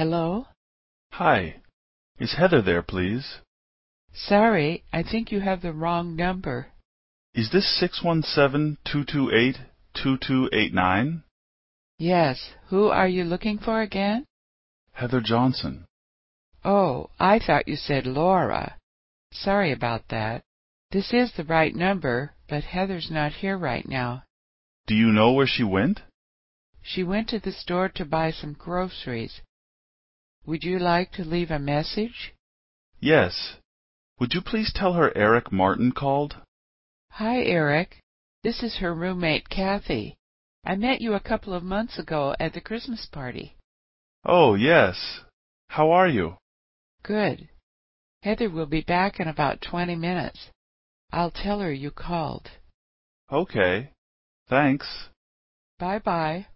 Hello? Hi. Is Heather there, please? Sorry, I think you have the wrong number. Is this six one seven two two eight two two eight nine? Yes. Who are you looking for again? Heather Johnson. Oh, I thought you said Laura. Sorry about that. This is the right number, but Heather's not here right now. Do you know where she went? She went to the store to buy some groceries. Would you like to leave a message? Yes. Would you please tell her Eric Martin called? Hi, Eric. This is her roommate, Kathy. I met you a couple of months ago at the Christmas party. Oh, yes. How are you? Good. Heather will be back in about 20 minutes. I'll tell her you called. Okay. Thanks. Bye-bye.